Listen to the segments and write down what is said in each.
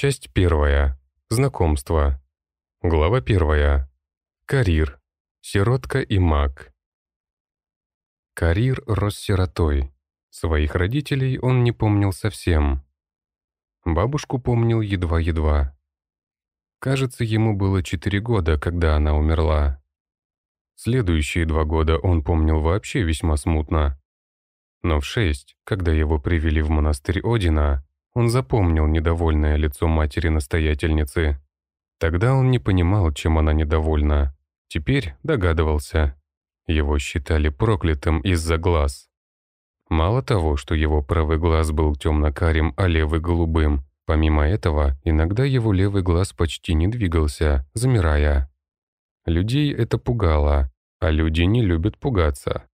Часть первая. Знакомство. Глава первая. Карир. Сиротка и маг. Карир рос сиротой. Своих родителей он не помнил совсем. Бабушку помнил едва-едва. Кажется, ему было четыре года, когда она умерла. Следующие два года он помнил вообще весьма смутно. Но в шесть, когда его привели в монастырь Одина, он запомнил недовольное лицо матери-настоятельницы. Тогда он не понимал, чем она недовольна. Теперь догадывался. Его считали проклятым из-за глаз. Мало того, что его правый глаз был темно-карим, а левый — голубым, помимо этого, иногда его левый глаз почти не двигался, замирая. Людей это пугало, а люди не любят пугаться.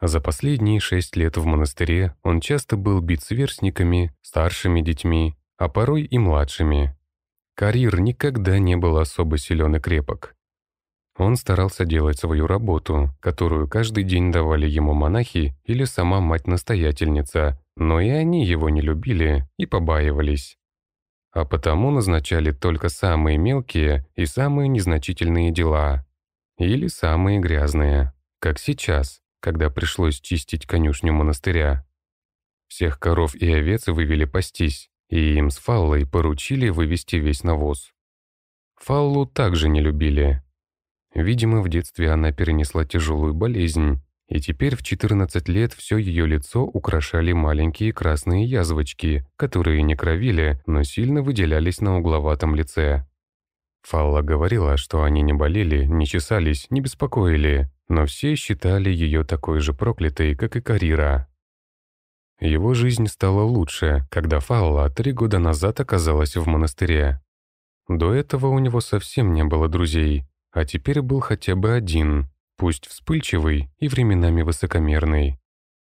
За последние шесть лет в монастыре он часто был бит сверстниками, старшими детьми, а порой и младшими. Карьер никогда не был особо силен и крепок. Он старался делать свою работу, которую каждый день давали ему монахи или сама мать-настоятельница, но и они его не любили и побаивались а потому назначали только самые мелкие и самые незначительные дела. Или самые грязные, как сейчас, когда пришлось чистить конюшню монастыря. Всех коров и овец вывели пастись, и им с Фаллой поручили вывести весь навоз. Фаллу также не любили. Видимо, в детстве она перенесла тяжелую болезнь, и теперь в 14 лет все ее лицо украшали маленькие красные язвочки, которые не кровили, но сильно выделялись на угловатом лице. Фалла говорила, что они не болели, не чесались, не беспокоили, но все считали ее такой же проклятой, как и Карира. Его жизнь стала лучше, когда Фалла три года назад оказалась в монастыре. До этого у него совсем не было друзей, а теперь был хотя бы один, пусть вспыльчивый и временами высокомерный.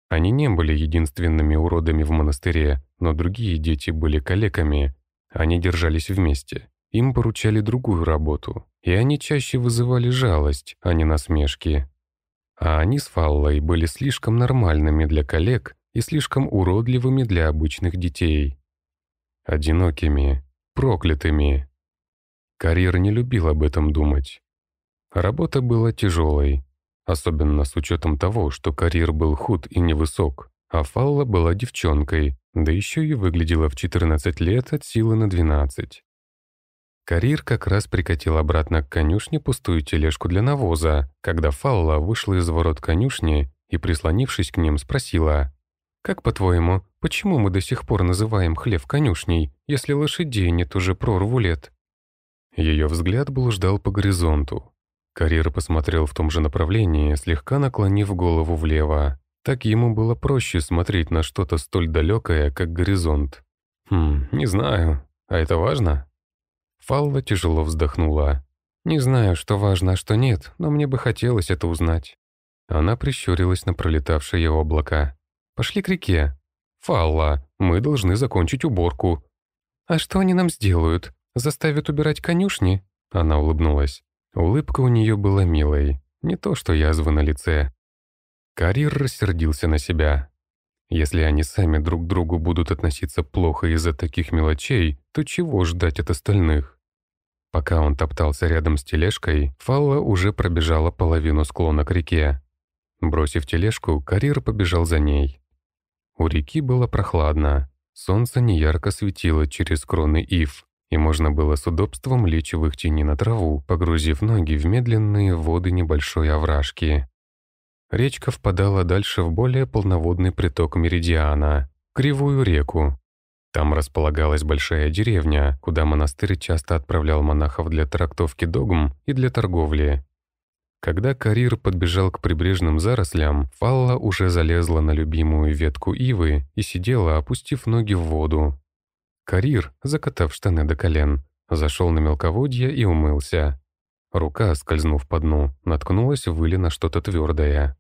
Они не были единственными уродами в монастыре, но другие дети были калеками. Они держались вместе. Им поручали другую работу, и они чаще вызывали жалость, а не насмешки. А они с Фаллой были слишком нормальными для коллег и слишком уродливыми для обычных детей. Одинокими, проклятыми. Карьер не любил об этом думать. Работа была тяжелой, особенно с учетом того, что карьер был худ и невысок, а Фалла была девчонкой, да еще и выглядела в 14 лет от силы на 12. Карир как раз прикатил обратно к конюшне пустую тележку для навоза, когда Фалла вышла из ворот конюшни и, прислонившись к ним, спросила, «Как, по-твоему, почему мы до сих пор называем хлев конюшней, если лошадей нет уже прорву лет?» Ее взгляд блуждал по горизонту, Карьер посмотрел в том же направлении, слегка наклонив голову влево. Так ему было проще смотреть на что-то столь далекое, как горизонт. «Хм, не знаю. А это важно?» Фалла тяжело вздохнула. «Не знаю, что важно, а что нет, но мне бы хотелось это узнать». Она прищурилась на пролетавшие облака. «Пошли к реке. Фалла, мы должны закончить уборку». «А что они нам сделают? Заставят убирать конюшни?» Она улыбнулась. Улыбка у нее была милой, не то что язва на лице. Карир рассердился на себя. Если они сами друг к другу будут относиться плохо из-за таких мелочей, то чего ждать от остальных? Пока он топтался рядом с тележкой, Фалла уже пробежала половину склона к реке. Бросив тележку, Карир побежал за ней. У реки было прохладно. Солнце неярко светило через кроны ив и можно было с удобством лечь в их тени на траву, погрузив ноги в медленные воды небольшой овражки. Речка впадала дальше в более полноводный приток Меридиана, Кривую реку. Там располагалась большая деревня, куда монастырь часто отправлял монахов для трактовки догм и для торговли. Когда Карир подбежал к прибрежным зарослям, Фалла уже залезла на любимую ветку ивы и сидела, опустив ноги в воду. Карир, закатав штаны до колен, зашел на мелководье и умылся. Рука, скользнув по дну, наткнулась в на что-то твердое.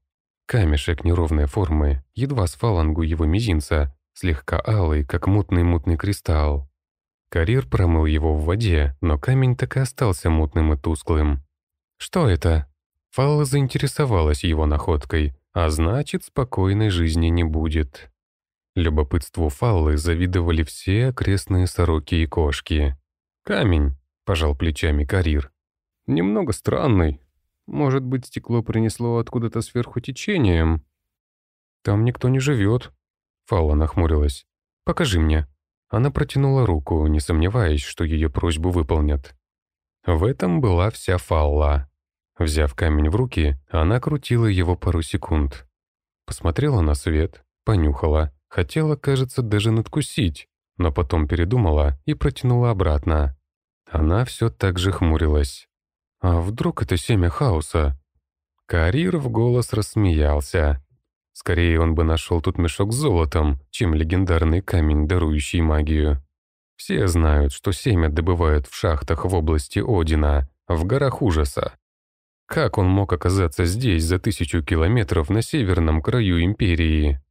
Камешек неровной формы, едва с фалангу его мизинца, слегка алый, как мутный-мутный кристалл. Карир промыл его в воде, но камень так и остался мутным и тусклым. «Что это?» Фалла заинтересовалась его находкой, а значит, спокойной жизни не будет. Любопытству Фаллы завидовали все окрестные сороки и кошки. «Камень», — пожал плечами Карир. «Немного странный. Может быть, стекло принесло откуда-то сверху течением?» «Там никто не живет», — Фалла нахмурилась. «Покажи мне». Она протянула руку, не сомневаясь, что ее просьбу выполнят. В этом была вся Фалла. Взяв камень в руки, она крутила его пару секунд. Посмотрела на свет, понюхала, хотела, кажется, даже надкусить, но потом передумала и протянула обратно. Она все так же хмурилась. «А вдруг это семя хаоса?» Карир в голос рассмеялся. Скорее он бы нашел тут мешок с золотом, чем легендарный камень, дарующий магию. Все знают, что семя добывают в шахтах в области Одина, в горах ужаса. Как он мог оказаться здесь за тысячу километров на северном краю Империи?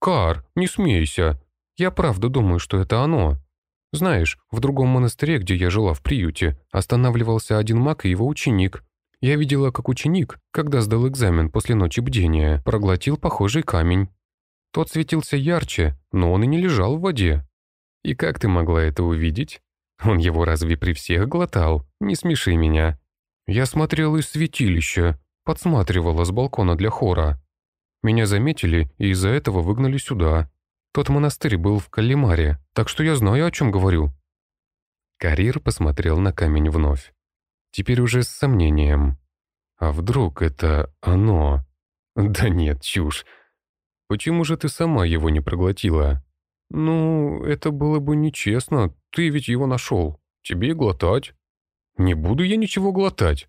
«Кар, не смейся. Я правда думаю, что это оно. Знаешь, в другом монастыре, где я жила в приюте, останавливался один маг и его ученик. Я видела, как ученик, когда сдал экзамен после ночи бдения, проглотил похожий камень. Тот светился ярче, но он и не лежал в воде. И как ты могла это увидеть? Он его разве при всех глотал? Не смеши меня. Я смотрела из святилища, подсматривала с балкона для хора. Меня заметили и из-за этого выгнали сюда. Тот монастырь был в Калимаре, так что я знаю, о чем говорю». Карир посмотрел на камень вновь. Теперь уже с сомнением. «А вдруг это оно?» «Да нет, чушь. Почему же ты сама его не проглотила?» «Ну, это было бы нечестно. Ты ведь его нашел. Тебе глотать». «Не буду я ничего глотать».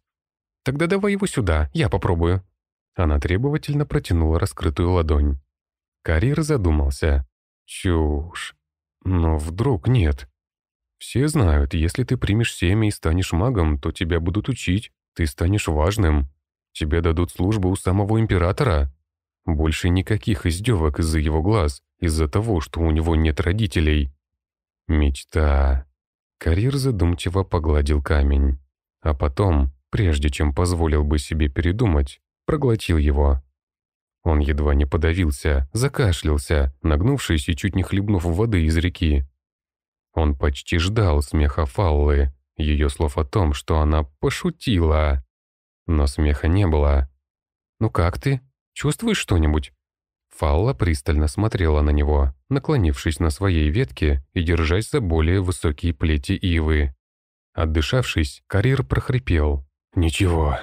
«Тогда давай его сюда, я попробую». Она требовательно протянула раскрытую ладонь. Карир задумался. «Чушь. Но вдруг нет. Все знают, если ты примешь семя и станешь магом, то тебя будут учить, ты станешь важным. Тебе дадут службу у самого императора. Больше никаких издевок из-за его глаз, из-за того, что у него нет родителей. Мечта. Карир задумчиво погладил камень. А потом, прежде чем позволил бы себе передумать, проглотил его. Он едва не подавился, закашлялся, нагнувшись и чуть не хлебнув воды из реки. Он почти ждал смеха Фаллы, ее слов о том, что она пошутила. Но смеха не было. «Ну как ты? Чувствуешь что-нибудь?» Фалла пристально смотрела на него, наклонившись на своей ветке и держась за более высокие плети ивы. Отдышавшись, Карир прохрипел. «Ничего».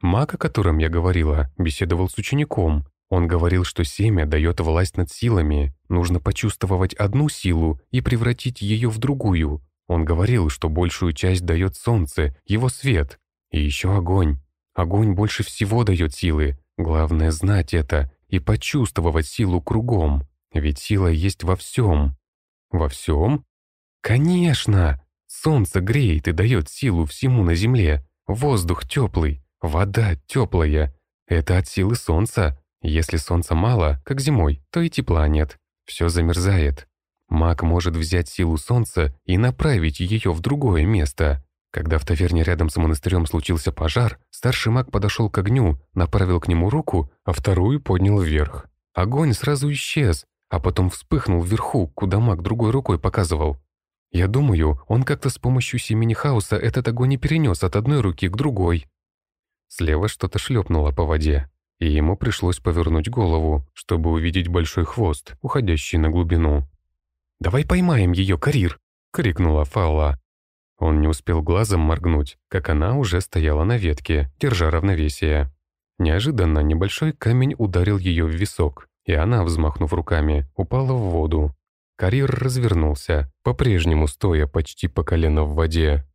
Маг, о котором я говорила, беседовал с учеником. Он говорил, что семя дает власть над силами, нужно почувствовать одну силу и превратить ее в другую. Он говорил, что большую часть дает солнце, его свет, и еще огонь. Огонь больше всего дает силы, главное знать это и почувствовать силу кругом, ведь сила есть во всем. Во всем? Конечно! Солнце греет и дает силу всему на земле, воздух теплый, вода теплая. Это от силы солнца. Если солнца мало, как зимой, то и тепла нет. Все замерзает. Маг может взять силу солнца и направить ее в другое место. Когда в таверне рядом с монастырем случился пожар, старший маг подошел к огню, направил к нему руку, а вторую поднял вверх. Огонь сразу исчез, а потом вспыхнул вверху, куда маг другой рукой показывал. Я думаю, он как-то с помощью семени хаоса этот огонь и перенес от одной руки к другой. Слева что-то шлепнуло по воде, и ему пришлось повернуть голову, чтобы увидеть большой хвост, уходящий на глубину. «Давай поймаем ее, Карир!» — крикнула Фалла. Он не успел глазом моргнуть, как она уже стояла на ветке, держа равновесие. Неожиданно небольшой камень ударил ее в висок, и она, взмахнув руками, упала в воду. Карьер развернулся, по-прежнему стоя почти по колено в воде.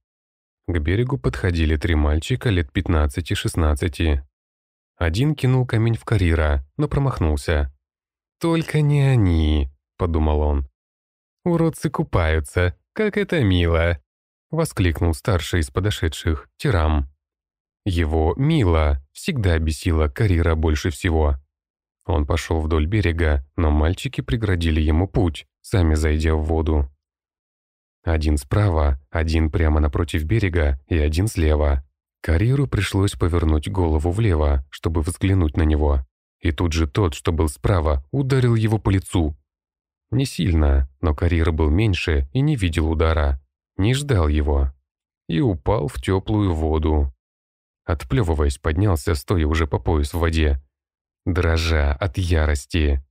К берегу подходили три мальчика лет 15-16. Один кинул камень в Карира, но промахнулся. «Только не они», — подумал он. «Уродцы купаются, как это мило!» — воскликнул старший из подошедших, Тирам. Его «мило» всегда бесило Карира больше всего. Он пошел вдоль берега, но мальчики преградили ему путь, сами зайдя в воду. Один справа, один прямо напротив берега и один слева. Кариру пришлось повернуть голову влево, чтобы взглянуть на него. И тут же тот, что был справа, ударил его по лицу. Не сильно, но Карир был меньше и не видел удара. Не ждал его. И упал в теплую воду. Отплевываясь, поднялся, стоя уже по пояс в воде. Дрожа от ярости.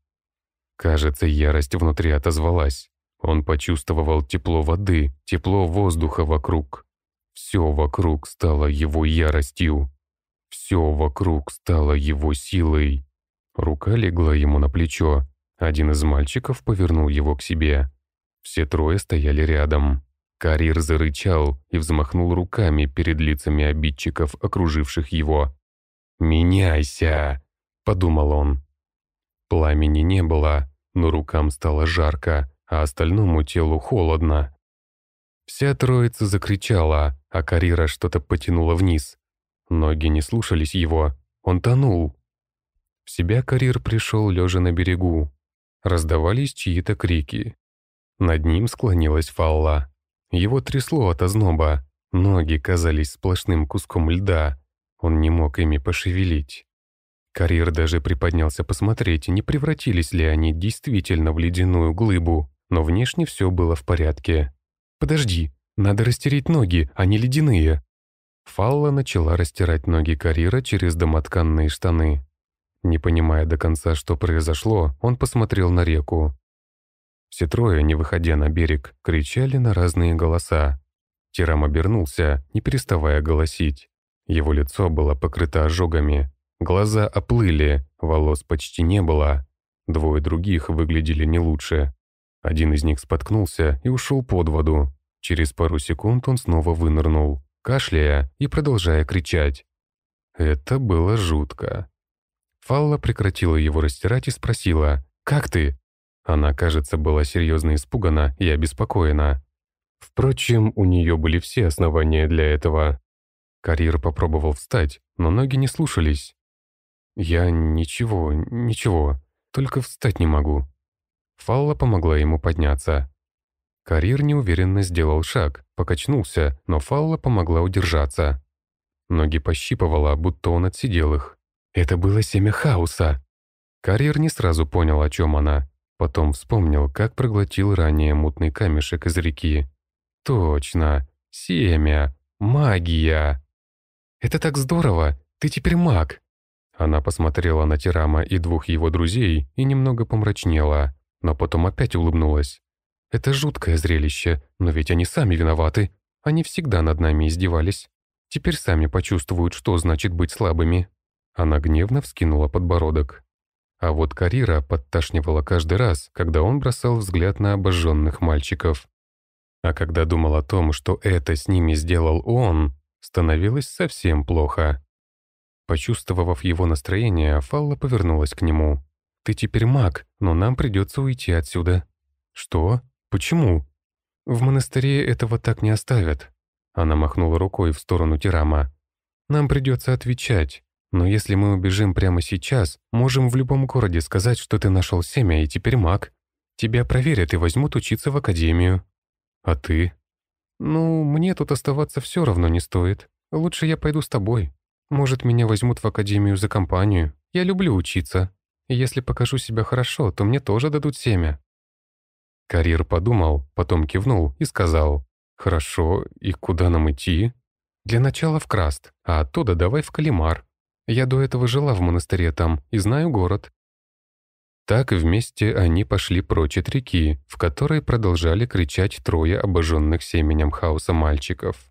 Кажется, ярость внутри отозвалась. Он почувствовал тепло воды, тепло воздуха вокруг. Все вокруг стало его яростью. Все вокруг стало его силой. Рука легла ему на плечо. Один из мальчиков повернул его к себе. Все трое стояли рядом. Карир зарычал и взмахнул руками перед лицами обидчиков, окруживших его. «Меняйся!» — подумал он. Пламени не было, но рукам стало жарко, а остальному телу холодно. Вся троица закричала, а Карира что-то потянула вниз. Ноги не слушались его, он тонул. В себя Карир пришел, лежа на берегу. Раздавались чьи-то крики. Над ним склонилась Фалла. Его трясло от озноба, ноги казались сплошным куском льда. Он не мог ими пошевелить. Карир даже приподнялся посмотреть, не превратились ли они действительно в ледяную глыбу, но внешне все было в порядке. «Подожди, надо растереть ноги, они ледяные». Фалла начала растирать ноги Карира через домотканные штаны. Не понимая до конца, что произошло, он посмотрел на реку. Все трое, не выходя на берег, кричали на разные голоса. Тирам обернулся, не переставая голосить. Его лицо было покрыто ожогами. Глаза оплыли, волос почти не было. Двое других выглядели не лучше. Один из них споткнулся и ушел под воду. Через пару секунд он снова вынырнул, кашляя и продолжая кричать. Это было жутко. Фалла прекратила его растирать и спросила «Как ты?». Она, кажется, была серьезно испугана и обеспокоена. Впрочем, у нее были все основания для этого. Карьер попробовал встать, но ноги не слушались. «Я ничего, ничего, только встать не могу». Фалла помогла ему подняться. Карьер неуверенно сделал шаг, покачнулся, но Фалла помогла удержаться. Ноги пощипывала, будто он отсидел их. Это было семя хаоса. Карьер не сразу понял, о чем она. Потом вспомнил, как проглотил ранее мутный камешек из реки. Точно, семя, магия. Это так здорово, ты теперь маг. Она посмотрела на Тирама и двух его друзей и немного помрачнела, но потом опять улыбнулась. Это жуткое зрелище, но ведь они сами виноваты. Они всегда над нами издевались. Теперь сами почувствуют, что значит быть слабыми. Она гневно вскинула подбородок. А вот Карира подташнивала каждый раз, когда он бросал взгляд на обожженных мальчиков. А когда думал о том, что это с ними сделал он, становилось совсем плохо. Почувствовав его настроение, Фалла повернулась к нему. «Ты теперь маг, но нам придется уйти отсюда». «Что? Почему?» «В монастыре этого так не оставят». Она махнула рукой в сторону Тирама. «Нам придется отвечать. Но если мы убежим прямо сейчас, можем в любом городе сказать, что ты нашел семя и теперь маг. Тебя проверят и возьмут учиться в академию. А ты? Ну, мне тут оставаться все равно не стоит. Лучше я пойду с тобой. Может, меня возьмут в академию за компанию. Я люблю учиться. И если покажу себя хорошо, то мне тоже дадут семя». Карьер подумал, потом кивнул и сказал, «Хорошо, и куда нам идти?» «Для начала в Краст, а оттуда давай в Калимар. Я до этого жила в монастыре там и знаю город». Так вместе они пошли прочь от реки, в которой продолжали кричать трое обожженных семенем хаоса мальчиков.